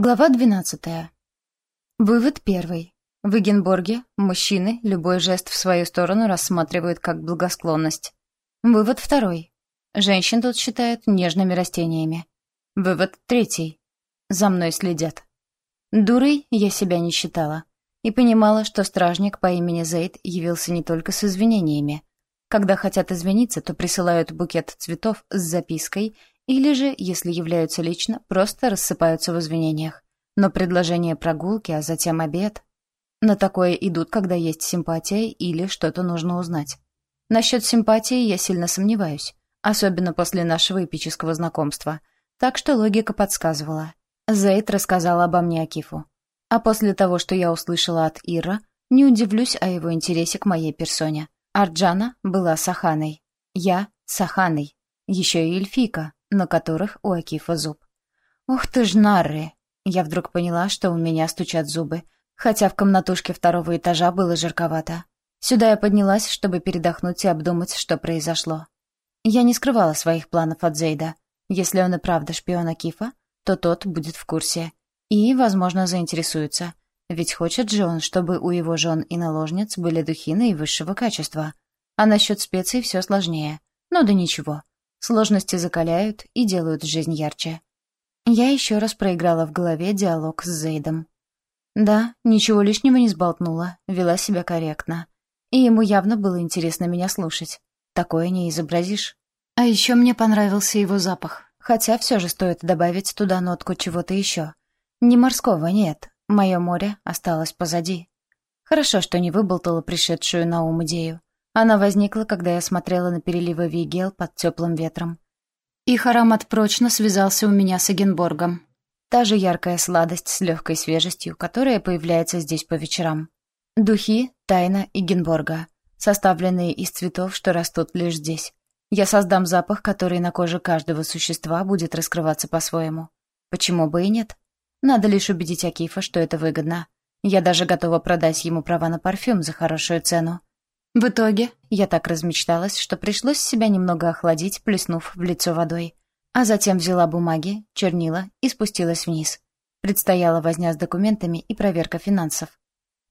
Глава 12. Вывод первый. В Эгенборге мужчины любой жест в свою сторону рассматривают как благосклонность. Вывод второй. Женщин тут считают нежными растениями. Вывод третий. За мной следят. Дурой я себя не считала. И понимала, что стражник по имени Зейд явился не только с извинениями. Когда хотят извиниться, то присылают букет цветов с запиской или же, если являются лично, просто рассыпаются в извинениях. Но предложение прогулки, а затем обед... На такое идут, когда есть симпатия или что-то нужно узнать. Насчет симпатии я сильно сомневаюсь, особенно после нашего эпического знакомства. Так что логика подсказывала. Зейд рассказал обо мне Акифу. А после того, что я услышала от Ира, не удивлюсь о его интересе к моей персоне. Арджана была Саханой. Я — Саханой. Еще и эльфика на которых у Акифа зуб. «Ух ты ж, нарры!» Я вдруг поняла, что у меня стучат зубы, хотя в комнатушке второго этажа было жарковато. Сюда я поднялась, чтобы передохнуть и обдумать, что произошло. Я не скрывала своих планов от Зейда. Если он и правда шпион Акифа, то тот будет в курсе. И, возможно, заинтересуется. Ведь хочет же он, чтобы у его жен и наложниц были духи наивысшего качества. А насчет специй все сложнее. Ну да ничего. Сложности закаляют и делают жизнь ярче. Я еще раз проиграла в голове диалог с Зейдом. Да, ничего лишнего не сболтнула, вела себя корректно. И ему явно было интересно меня слушать. Такое не изобразишь. А еще мне понравился его запах. Хотя все же стоит добавить туда нотку чего-то еще. Не морского, нет. Мое море осталось позади. Хорошо, что не выболтала пришедшую на ум идею. Она возникла, когда я смотрела на переливы Вигел под теплым ветром. Их аромат прочно связался у меня с Эгенборгом. Та же яркая сладость с легкой свежестью, которая появляется здесь по вечерам. Духи — тайна Эгенборга, составленные из цветов, что растут лишь здесь. Я создам запах, который на коже каждого существа будет раскрываться по-своему. Почему бы и нет? Надо лишь убедить Акифа, что это выгодно. Я даже готова продать ему права на парфюм за хорошую цену. В итоге я так размечталась, что пришлось себя немного охладить, плеснув в лицо водой. А затем взяла бумаги, чернила и спустилась вниз. Предстояла возня с документами и проверка финансов.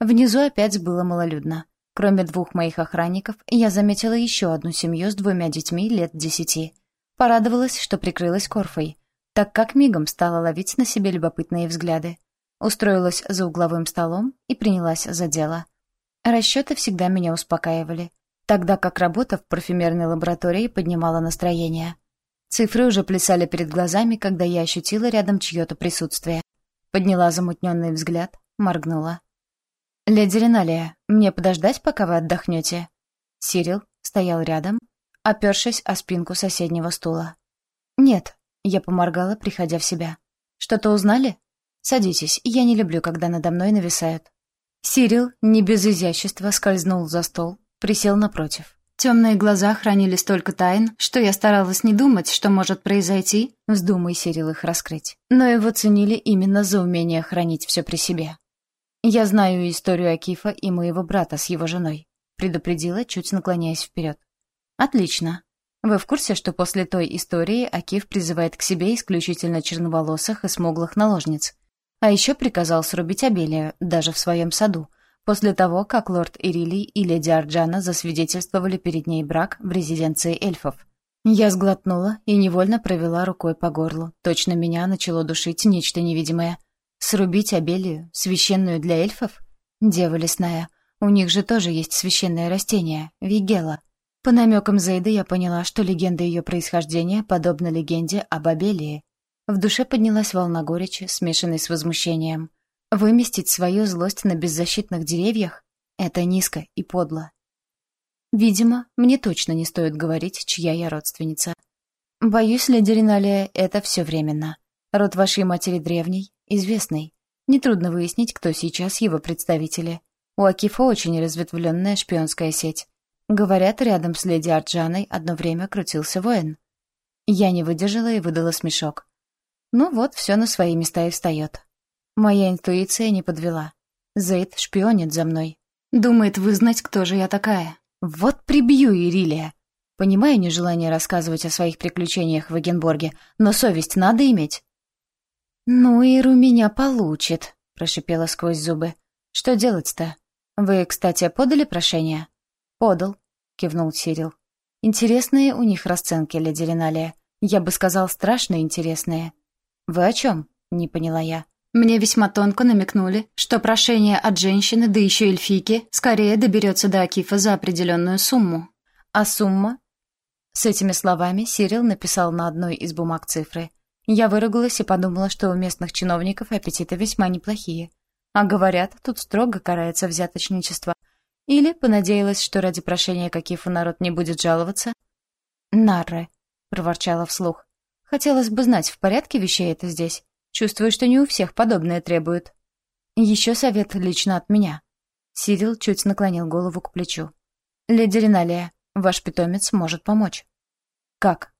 Внизу опять было малолюдно. Кроме двух моих охранников, я заметила еще одну семью с двумя детьми лет десяти. Порадовалась, что прикрылась корфой, так как мигом стала ловить на себе любопытные взгляды. Устроилась за угловым столом и принялась за дело — Расчеты всегда меня успокаивали, тогда как работа в парфюмерной лаборатории поднимала настроение. Цифры уже плясали перед глазами, когда я ощутила рядом чье-то присутствие. Подняла замутненный взгляд, моргнула. «Леди Риналия, мне подождать, пока вы отдохнете?» Сирил стоял рядом, опершись о спинку соседнего стула. «Нет», — я поморгала, приходя в себя. «Что-то узнали? Садитесь, я не люблю, когда надо мной нависают». Сирил не без изящества скользнул за стол, присел напротив. Темные глаза хранили столько тайн, что я старалась не думать, что может произойти, вздумай Сирил их раскрыть. Но его ценили именно за умение хранить все при себе. «Я знаю историю Акифа и моего брата с его женой», предупредила, чуть наклоняясь вперед. «Отлично. Вы в курсе, что после той истории Акиф призывает к себе исключительно черноволосых и смуглых наложниц, а еще приказал срубить Абелию, даже в своем саду, после того, как лорд Ирилий и леди Арджана засвидетельствовали перед ней брак в резиденции эльфов. Я сглотнула и невольно провела рукой по горлу. Точно меня начало душить нечто невидимое. Срубить Абелию, священную для эльфов? Дева лесная. У них же тоже есть священное растение — вигела. По намекам Зейда я поняла, что легенда ее происхождения подобна легенде об Абелии. В душе поднялась волна горечи, смешанной с возмущением. Выместить свою злость на беззащитных деревьях — это низко и подло. Видимо, мне точно не стоит говорить, чья я родственница. Боюсь, леди Риналия, это все временно. Род вашей матери древний, известный. Нетрудно выяснить, кто сейчас его представители. У Акифа очень разветвленная шпионская сеть. Говорят, рядом с леди Арджаной одно время крутился воин. Я не выдержала и выдала смешок. Ну вот, все на свои места и встает. Моя интуиция не подвела. Зейд шпионит за мной. Думает вызнать, кто же я такая. Вот прибью Ирилия. Понимаю нежелание рассказывать о своих приключениях в Эгенборге, но совесть надо иметь. «Ну, Иру меня получит», — прошипела сквозь зубы. «Что делать-то? Вы, кстати, подали прошение?» «Подал», — кивнул Сирил. «Интересные у них расценки, леди Риналия. Я бы сказал, страшно интересные». «Вы о чем?» — не поняла я. Мне весьма тонко намекнули, что прошение от женщины, да еще эльфийки, скорее доберется до Акифа за определенную сумму. А сумма? С этими словами Сирил написал на одной из бумаг цифры. Я выругалась и подумала, что у местных чиновников аппетиты весьма неплохие. А говорят, тут строго карается взяточничество. Или понадеялась, что ради прошения Акифа народ не будет жаловаться. «Нарре», — проворчала вслух. «Хотелось бы знать, в порядке вещей это здесь?» Чувствую, что не у всех подобное требуют. Еще совет лично от меня. Сирил чуть наклонил голову к плечу. «Леди Риналия, ваш питомец может помочь». «Как?»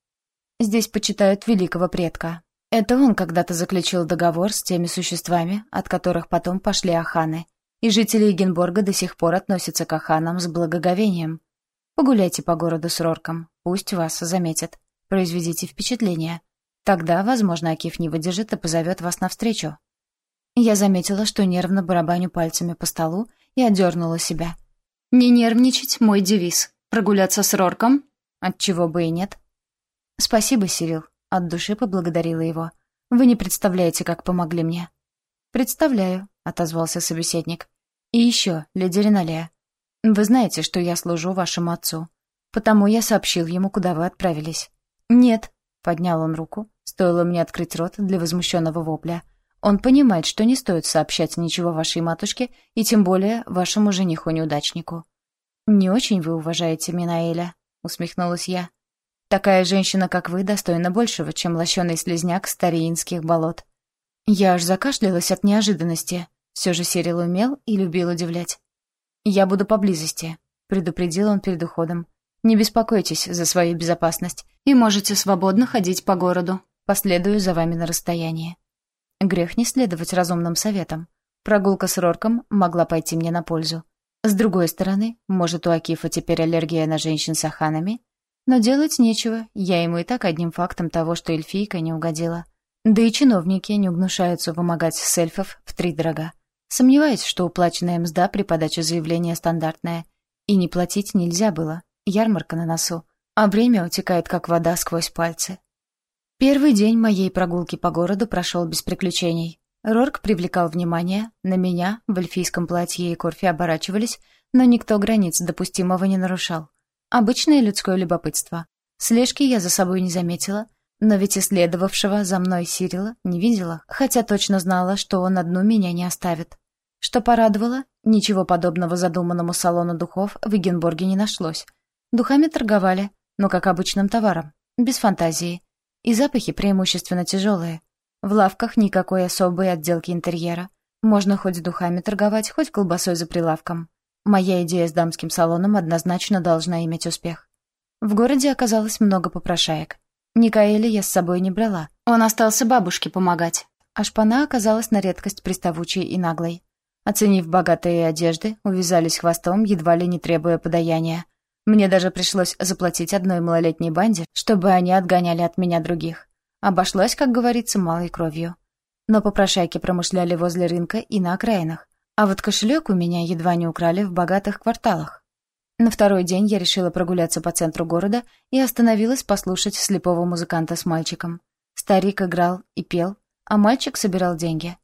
«Здесь почитают великого предка. Это он когда-то заключил договор с теми существами, от которых потом пошли аханы, и жители Эгенборга до сих пор относятся к аханам с благоговением. Погуляйте по городу с Рорком, пусть вас заметят. Произведите впечатление. Тогда, возможно, Акиф не выдержит и позовет вас навстречу. Я заметила, что нервно барабаню пальцами по столу и отдернула себя. «Не нервничать — мой девиз. Прогуляться с Рорком? Отчего бы и нет». «Спасибо, Сирил», — от души поблагодарила его. «Вы не представляете, как помогли мне». «Представляю», — отозвался собеседник. «И еще, леди Риналия, вы знаете, что я служу вашему отцу. Потому я сообщил ему, куда вы отправились». «Нет», — поднял он руку, Стоило мне открыть рот для возмущенного вопля. Он понимает, что не стоит сообщать ничего вашей матушке и тем более вашему жениху-неудачнику. «Не очень вы уважаете Минаэля», — усмехнулась я. «Такая женщина, как вы, достойна большего, чем лощеный слезняк стариинских болот». Я аж закашлялась от неожиданности. Все же Сирил умел и любил удивлять. «Я буду поблизости», — предупредил он перед уходом. «Не беспокойтесь за свою безопасность и можете свободно ходить по городу. Последую за вами на расстоянии. Грех не следовать разумным советам. Прогулка с Рорком могла пойти мне на пользу. С другой стороны, может, у Акифа теперь аллергия на женщин с аханами? Но делать нечего, я ему и так одним фактом того, что эльфийка не угодила. Да и чиновники не угнушаются вымогать с эльфов в три дорога. Сомневаюсь, что уплаченная мзда при подаче заявления стандартная. И не платить нельзя было. Ярмарка на носу. А время утекает, как вода сквозь пальцы. Первый день моей прогулки по городу прошел без приключений. Рорк привлекал внимание, на меня в эльфийском платье и корфе оборачивались, но никто границ допустимого не нарушал. Обычное людское любопытство. Слежки я за собой не заметила, но ведь исследовавшего за мной Сирила не видела, хотя точно знала, что он одну меня не оставит. Что порадовало, ничего подобного задуманному салону духов в Эгенборге не нашлось. Духами торговали, но как обычным товаром, без фантазии. И запахи преимущественно тяжелые. В лавках никакой особой отделки интерьера. Можно хоть духами торговать, хоть колбасой за прилавком. Моя идея с дамским салоном однозначно должна иметь успех. В городе оказалось много попрошаек. Никаэля я с собой не брала. Он остался бабушке помогать. А шпана оказалась на редкость приставучей и наглой. Оценив богатые одежды, увязались хвостом, едва ли не требуя подаяния. Мне даже пришлось заплатить одной малолетней банде, чтобы они отгоняли от меня других. Обошлось, как говорится, малой кровью. Но попрошайки промышляли возле рынка и на окраинах, а вот кошелек у меня едва не украли в богатых кварталах. На второй день я решила прогуляться по центру города и остановилась послушать слепого музыканта с мальчиком. Старик играл и пел, а мальчик собирал деньги.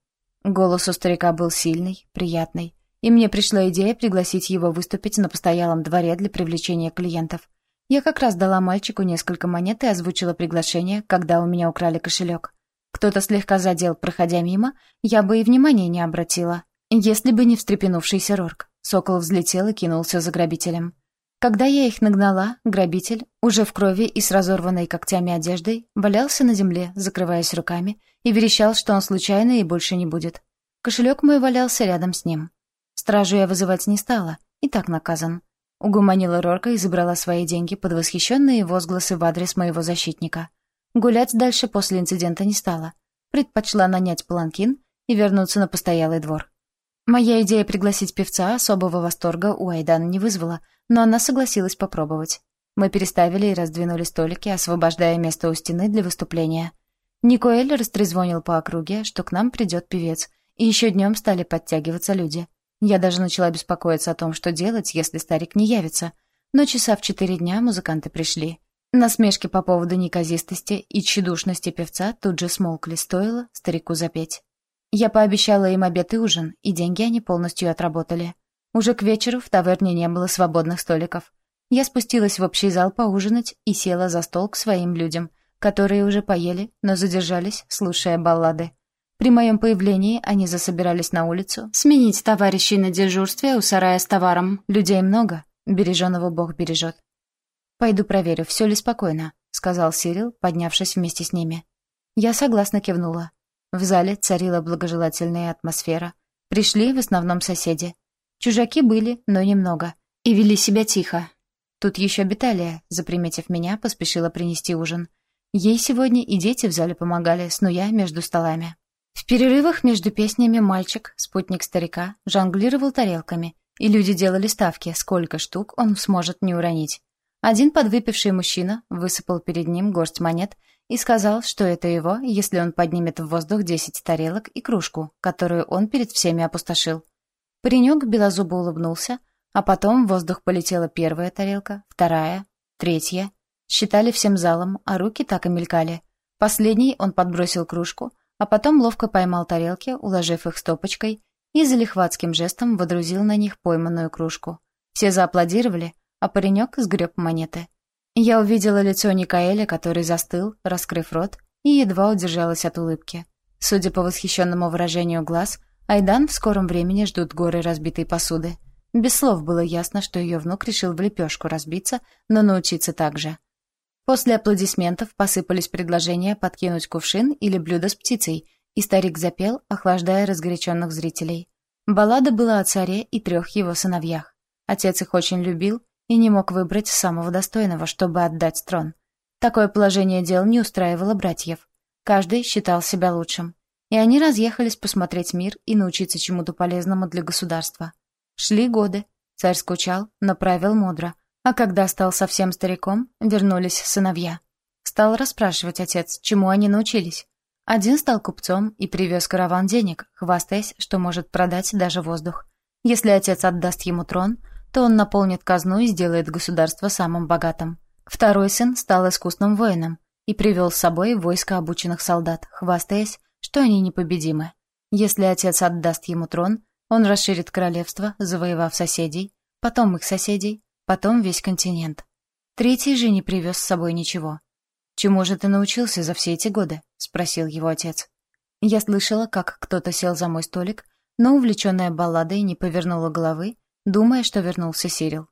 Голос у старика был сильный, приятный и мне пришла идея пригласить его выступить на постоялом дворе для привлечения клиентов. Я как раз дала мальчику несколько монет и озвучила приглашение, когда у меня украли кошелек. Кто-то слегка задел, проходя мимо, я бы и внимания не обратила. Если бы не встрепенувшийся Рорк. Сокол взлетел и кинулся за грабителем. Когда я их нагнала, грабитель, уже в крови и с разорванной когтями одеждой, валялся на земле, закрываясь руками, и верещал, что он случайно и больше не будет. Кошелек мой валялся рядом с ним. Стражу я вызывать не стала, и так наказан. Угуманила Рорка и забрала свои деньги под восхищенные возгласы в адрес моего защитника. Гулять дальше после инцидента не стала. Предпочла нанять паланкин и вернуться на постоялый двор. Моя идея пригласить певца особого восторга у Айдана не вызвала, но она согласилась попробовать. Мы переставили и раздвинули столики, освобождая место у стены для выступления. Никоэль растрезвонил по округе, что к нам придет певец, и еще днем стали подтягиваться люди. Я даже начала беспокоиться о том, что делать, если старик не явится. Но часа в четыре дня музыканты пришли. Насмешки по поводу неказистости и тщедушности певца тут же смолкли, стоило старику запеть. Я пообещала им обед и ужин, и деньги они полностью отработали. Уже к вечеру в таверне не было свободных столиков. Я спустилась в общий зал поужинать и села за стол к своим людям, которые уже поели, но задержались, слушая баллады. При моем появлении они засобирались на улицу, сменить товарищей на дежурстве у сарая с товаром. Людей много, береженого Бог бережет. «Пойду проверю, все ли спокойно», — сказал Сирил, поднявшись вместе с ними. Я согласно кивнула. В зале царила благожелательная атмосфера. Пришли в основном соседи. Чужаки были, но немного. И вели себя тихо. Тут еще Беталия, заприметив меня, поспешила принести ужин. Ей сегодня и дети в зале помогали, снуя между столами. В перерывах между песнями мальчик, спутник старика, жонглировал тарелками, и люди делали ставки, сколько штук он сможет не уронить. Один подвыпивший мужчина высыпал перед ним горсть монет и сказал, что это его, если он поднимет в воздух десять тарелок и кружку, которую он перед всеми опустошил. Паренек белозубо улыбнулся, а потом в воздух полетела первая тарелка, вторая, третья. Считали всем залом, а руки так и мелькали. Последний он подбросил кружку, а потом ловко поймал тарелки, уложив их стопочкой, и залихватским жестом водрузил на них пойманную кружку. Все зааплодировали, а паренек сгреб монеты. Я увидела лицо Никаэля, который застыл, раскрыв рот, и едва удержалась от улыбки. Судя по восхищенному выражению глаз, Айдан в скором времени ждут горы разбитой посуды. Без слов было ясно, что ее внук решил в лепешку разбиться, но научиться так же. После аплодисментов посыпались предложения подкинуть кувшин или блюдо с птицей, и старик запел, охлаждая разгоряченных зрителей. Баллада была о царе и трех его сыновьях. Отец их очень любил, и не мог выбрать самого достойного, чтобы отдать трон. Такое положение дел не устраивало братьев. Каждый считал себя лучшим. И они разъехались посмотреть мир и научиться чему-то полезному для государства. Шли годы. Царь скучал, но правил мудро. А когда стал совсем стариком, вернулись сыновья. Стал расспрашивать отец, чему они научились. Один стал купцом и привез караван денег, хвастаясь, что может продать даже воздух. Если отец отдаст ему трон, то он наполнит казну и сделает государство самым богатым. Второй сын стал искусным воином и привел с собой войско обученных солдат, хвастаясь, что они непобедимы. Если отец отдаст ему трон, он расширит королевство, завоевав соседей, потом их соседей, потом весь континент. Третий же не привез с собой ничего. «Чему же ты научился за все эти годы?» — спросил его отец. Я слышала, как кто-то сел за мой столик, но, увлеченная балладой, не повернула головы думая, что вернулся Сирил.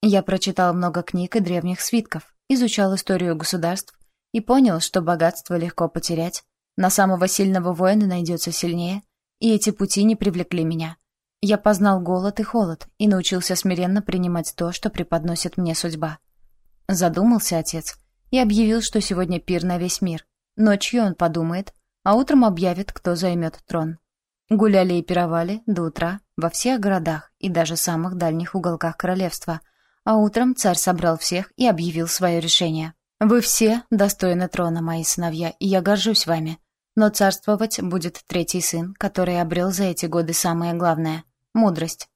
Я прочитал много книг и древних свитков, изучал историю государств и понял, что богатство легко потерять, на самого сильного воина найдется сильнее, и эти пути не привлекли меня. Я познал голод и холод и научился смиренно принимать то, что преподносит мне судьба. Задумался отец и объявил, что сегодня пир на весь мир. Ночью он подумает, а утром объявит, кто займет трон. Гуляли и пировали до утра во всех городах и даже самых дальних уголках королевства, а утром царь собрал всех и объявил свое решение. «Вы все достойны трона, мои сыновья, и я горжусь вами. Но царствовать будет третий сын, который обрел за эти годы самое главное — мудрость».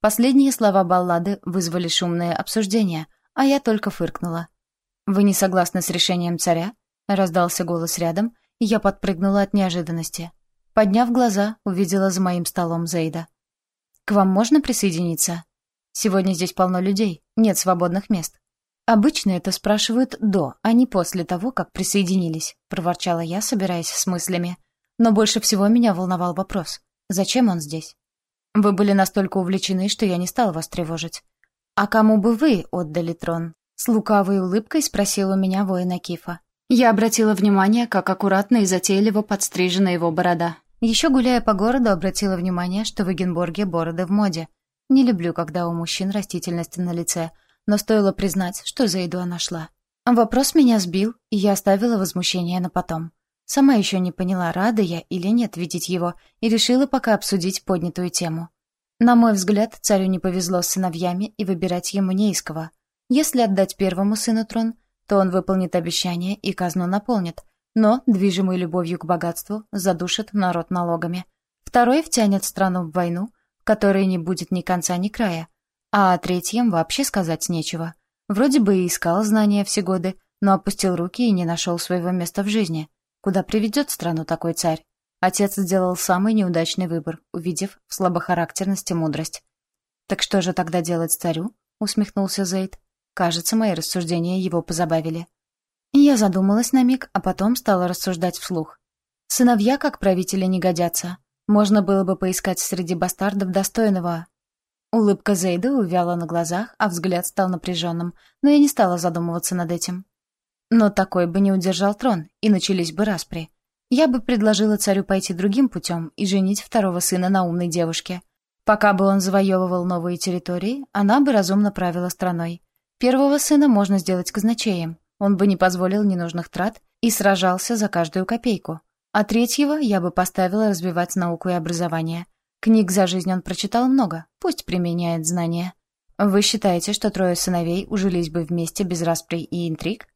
Последние слова баллады вызвали шумное обсуждение, а я только фыркнула. «Вы не согласны с решением царя?» — раздался голос рядом, и я подпрыгнула от неожиданности. Подняв глаза, увидела за моим столом Зейда. «К вам можно присоединиться? Сегодня здесь полно людей, нет свободных мест». «Обычно это спрашивают до, а не после того, как присоединились», — проворчала я, собираясь с мыслями. Но больше всего меня волновал вопрос. «Зачем он здесь?» «Вы были настолько увлечены, что я не стал вас тревожить». «А кому бы вы отдали трон?» С лукавой улыбкой спросил у меня воин Акифа. Я обратила внимание, как аккуратно и затейливо подстрижена его борода. Еще гуляя по городу, обратила внимание, что в Эгенборге бороды в моде. Не люблю, когда у мужчин растительность на лице, но стоило признать, что за еду она шла. Вопрос меня сбил, и я оставила возмущение на потом. Сама еще не поняла, рада я или нет видеть его, и решила пока обсудить поднятую тему. На мой взгляд, царю не повезло с сыновьями, и выбирать ему не. Если отдать первому сыну трон, то он выполнит обещание и казну наполнит, но, движимый любовью к богатству, задушит народ налогами. Второй втянет страну в войну, в которой не будет ни конца, ни края. А о третьем вообще сказать нечего. Вроде бы и искал знания все годы, но опустил руки и не нашел своего места в жизни. Куда приведет страну такой царь? Отец сделал самый неудачный выбор, увидев в слабохарактерности мудрость. «Так что же тогда делать царю?» — усмехнулся Зейд. Кажется, мои рассуждения его позабавили. Я задумалась на миг, а потом стала рассуждать вслух. Сыновья, как правители, не годятся. Можно было бы поискать среди бастардов достойного. Улыбка Зейда увяла на глазах, а взгляд стал напряженным, но я не стала задумываться над этим. Но такой бы не удержал трон, и начались бы распри. Я бы предложила царю пойти другим путем и женить второго сына на умной девушке. Пока бы он завоевывал новые территории, она бы разумно правила страной. Первого сына можно сделать казначеем. Он бы не позволил ненужных трат и сражался за каждую копейку. А третьего я бы поставила развивать науку и образование. Книг за жизнь он прочитал много, пусть применяет знания. Вы считаете, что трое сыновей ужились бы вместе без расприй и интриг?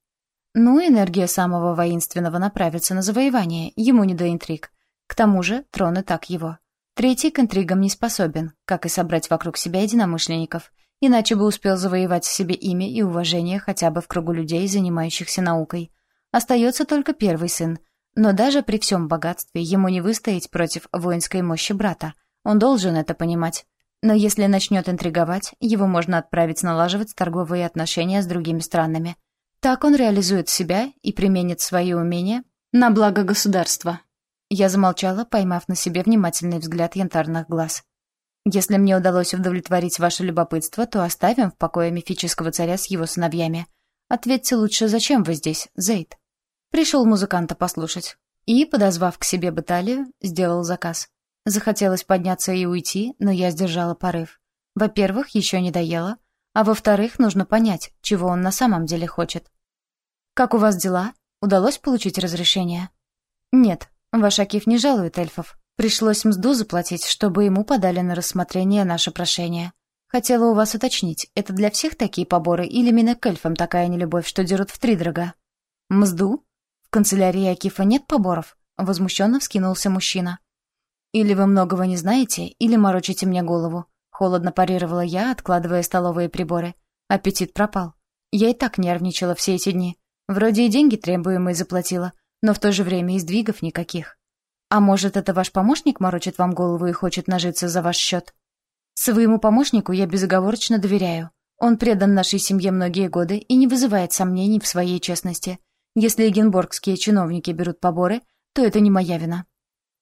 Ну, энергия самого воинственного направится на завоевание, ему не до интриг. К тому же трон и так его. Третий к интригам не способен, как и собрать вокруг себя единомышленников иначе бы успел завоевать себе имя и уважение хотя бы в кругу людей, занимающихся наукой. Остается только первый сын, но даже при всем богатстве ему не выстоять против воинской мощи брата. Он должен это понимать. Но если начнет интриговать, его можно отправить налаживать торговые отношения с другими странами. Так он реализует себя и применит свои умения на благо государства. Я замолчала, поймав на себе внимательный взгляд янтарных глаз. Если мне удалось удовлетворить ваше любопытство, то оставим в покое мифического царя с его сыновьями. Ответьте лучше, зачем вы здесь, Зейд? Пришел музыканта послушать. И, подозвав к себе Баталию, сделал заказ. Захотелось подняться и уйти, но я сдержала порыв. Во-первых, еще не доела, а во-вторых, нужно понять, чего он на самом деле хочет. «Как у вас дела? Удалось получить разрешение?» «Нет, ваш Акиф не жалует эльфов. Пришлось мзду заплатить, чтобы ему подали на рассмотрение наше прошение. Хотела у вас уточнить, это для всех такие поборы или именно к эльфам такая нелюбовь, что дерут в три дорога? Мзду? В канцелярии Акифа нет поборов? Возмущенно вскинулся мужчина. Или вы многого не знаете, или морочите мне голову. Холодно парировала я, откладывая столовые приборы. Аппетит пропал. Я и так нервничала все эти дни. Вроде и деньги требуемые заплатила, но в то же время и сдвигов никаких. А может, это ваш помощник морочит вам голову и хочет нажиться за ваш счет? Своему помощнику я безоговорочно доверяю. Он предан нашей семье многие годы и не вызывает сомнений в своей честности. Если эгенборгские чиновники берут поборы, то это не моя вина.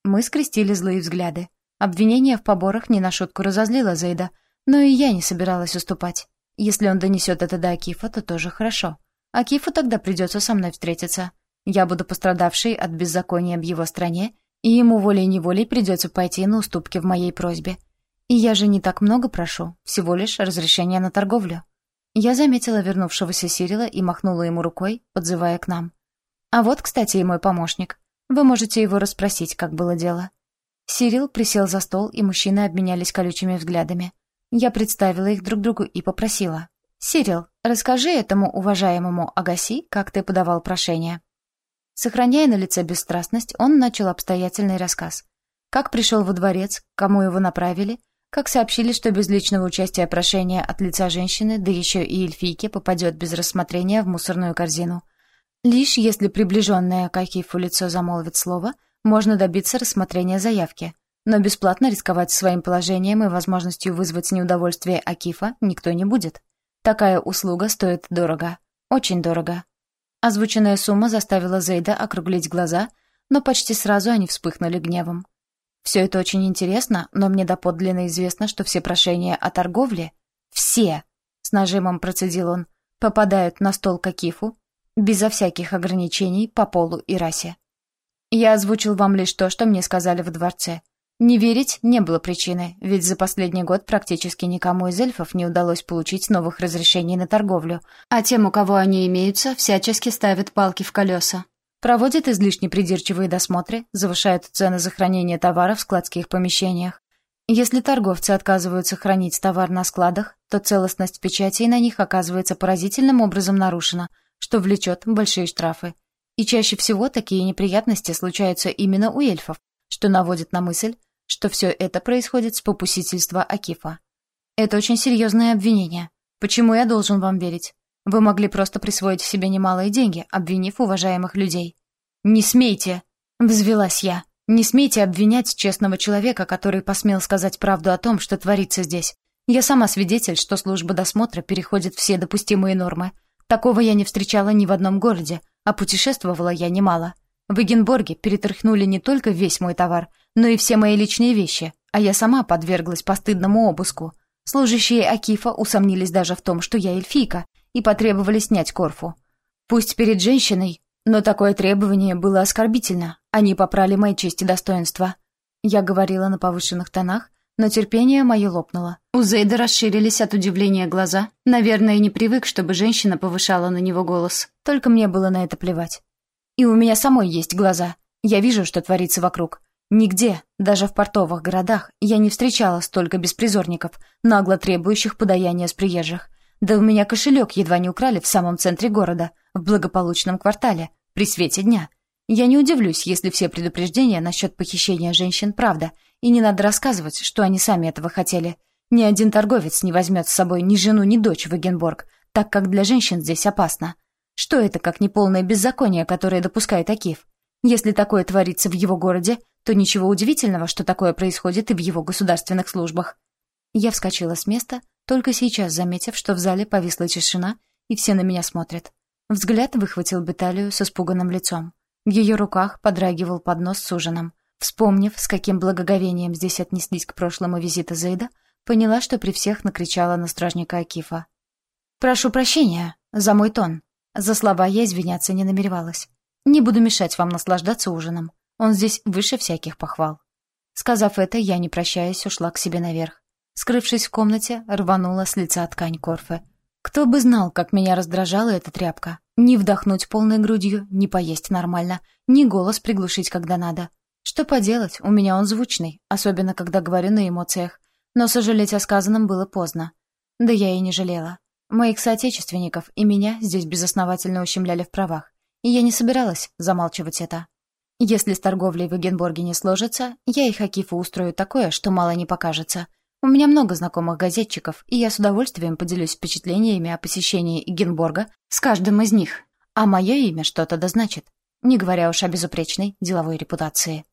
Мы скрестили злые взгляды. Обвинение в поборах не на шутку разозлило Зейда, но и я не собиралась уступать. Если он донесет это до Акифа, то тоже хорошо. Акифу тогда придется со мной встретиться. Я буду пострадавшей от беззакония в его стране и ему волей-неволей придется пойти на уступки в моей просьбе. И я же не так много прошу, всего лишь разрешение на торговлю. Я заметила вернувшегося Сирила и махнула ему рукой, подзывая к нам. А вот, кстати, и мой помощник. Вы можете его расспросить, как было дело. Сирил присел за стол, и мужчины обменялись колючими взглядами. Я представила их друг другу и попросила. «Сирил, расскажи этому уважаемому Агаси, как ты подавал прошение». Сохраняя на лице бесстрастность, он начал обстоятельный рассказ. Как пришел во дворец, кому его направили, как сообщили, что без личного участия прошения от лица женщины, да еще и эльфийки, попадет без рассмотрения в мусорную корзину. Лишь если приближенное к Акифу лицо замолвит слово, можно добиться рассмотрения заявки. Но бесплатно рисковать своим положением и возможностью вызвать неудовольствие Акифа никто не будет. Такая услуга стоит дорого. Очень дорого. Озвученная сумма заставила Зейда округлить глаза, но почти сразу они вспыхнули гневом. Все это очень интересно, но мне доподлинно известно, что все прошения о торговле — все, с нажимом процедил он, попадают на стол Какифу, безо всяких ограничений по полу и расе. Я озвучил вам лишь то, что мне сказали в дворце. Не верить не было причины, ведь за последний год практически никому из эльфов не удалось получить новых разрешений на торговлю, а тем, у кого они имеются, всячески ставят палки в колеса. Проводят излишне придирчивые досмотры, завышают цены за хранение товаров в складских помещениях. Если торговцы отказываются хранить товар на складах, то целостность печатей на них оказывается поразительным образом нарушена, что влечет большие штрафы. И чаще всего такие неприятности случаются именно у эльфов, что наводит на мысль, что все это происходит с попустительства Акифа. Это очень серьезное обвинение. Почему я должен вам верить? Вы могли просто присвоить себе немалые деньги, обвинив уважаемых людей. «Не смейте!» — взвелась я. «Не смейте обвинять честного человека, который посмел сказать правду о том, что творится здесь. Я сама свидетель, что служба досмотра переходит все допустимые нормы. Такого я не встречала ни в одном городе, а путешествовала я немало. В Эгенборге перетряхнули не только весь мой товар, но и все мои личные вещи, а я сама подверглась постыдному обыску. Служащие Акифа усомнились даже в том, что я эльфийка, и потребовали снять Корфу. Пусть перед женщиной, но такое требование было оскорбительно. Они попрали мои честь и достоинства. Я говорила на повышенных тонах, но терпение мое лопнуло. У Зейда расширились от удивления глаза. Наверное, не привык, чтобы женщина повышала на него голос. Только мне было на это плевать. И у меня самой есть глаза. Я вижу, что творится вокруг. Нигде, даже в портовых городах, я не встречала столько беспризорников, нагло требующих подаяния с приезжих. Да у меня кошелек едва не украли в самом центре города, в благополучном квартале, при свете дня. Я не удивлюсь, если все предупреждения насчет похищения женщин правда, и не надо рассказывать, что они сами этого хотели. Ни один торговец не возьмет с собой ни жену, ни дочь в Эгенборг, так как для женщин здесь опасно. Что это, как неполное беззаконие, которое допускает Акиф? Если такое творится в его городе, то ничего удивительного, что такое происходит и в его государственных службах. Я вскочила с места, только сейчас заметив, что в зале повисла тишина, и все на меня смотрят. Взгляд выхватил Беталию с испуганным лицом. В ее руках подрагивал поднос с ужином. Вспомнив, с каким благоговением здесь отнеслись к прошлому визиту Зейда, поняла, что при всех накричала на стражника Акифа. «Прошу прощения за мой тон». За слова я извиняться не намеревалась. «Не буду мешать вам наслаждаться ужином. Он здесь выше всяких похвал». Сказав это, я, не прощаясь, ушла к себе наверх. Скрывшись в комнате, рванула с лица ткань Корфы. Кто бы знал, как меня раздражала эта тряпка. Не вдохнуть полной грудью, не поесть нормально, ни голос приглушить, когда надо. Что поделать, у меня он звучный, особенно когда говорю на эмоциях. Но сожалеть о сказанном было поздно. Да я и не жалела. Моих соотечественников и меня здесь безосновательно ущемляли в правах. И я не собиралась замалчивать это. Если с торговлей в Эгенборге не сложится, я и Хакифу устрою такое, что мало не покажется. У меня много знакомых газетчиков, и я с удовольствием поделюсь впечатлениями о посещении Эгенборга с каждым из них. А мое имя что-то да значит, не говоря уж о безупречной деловой репутации.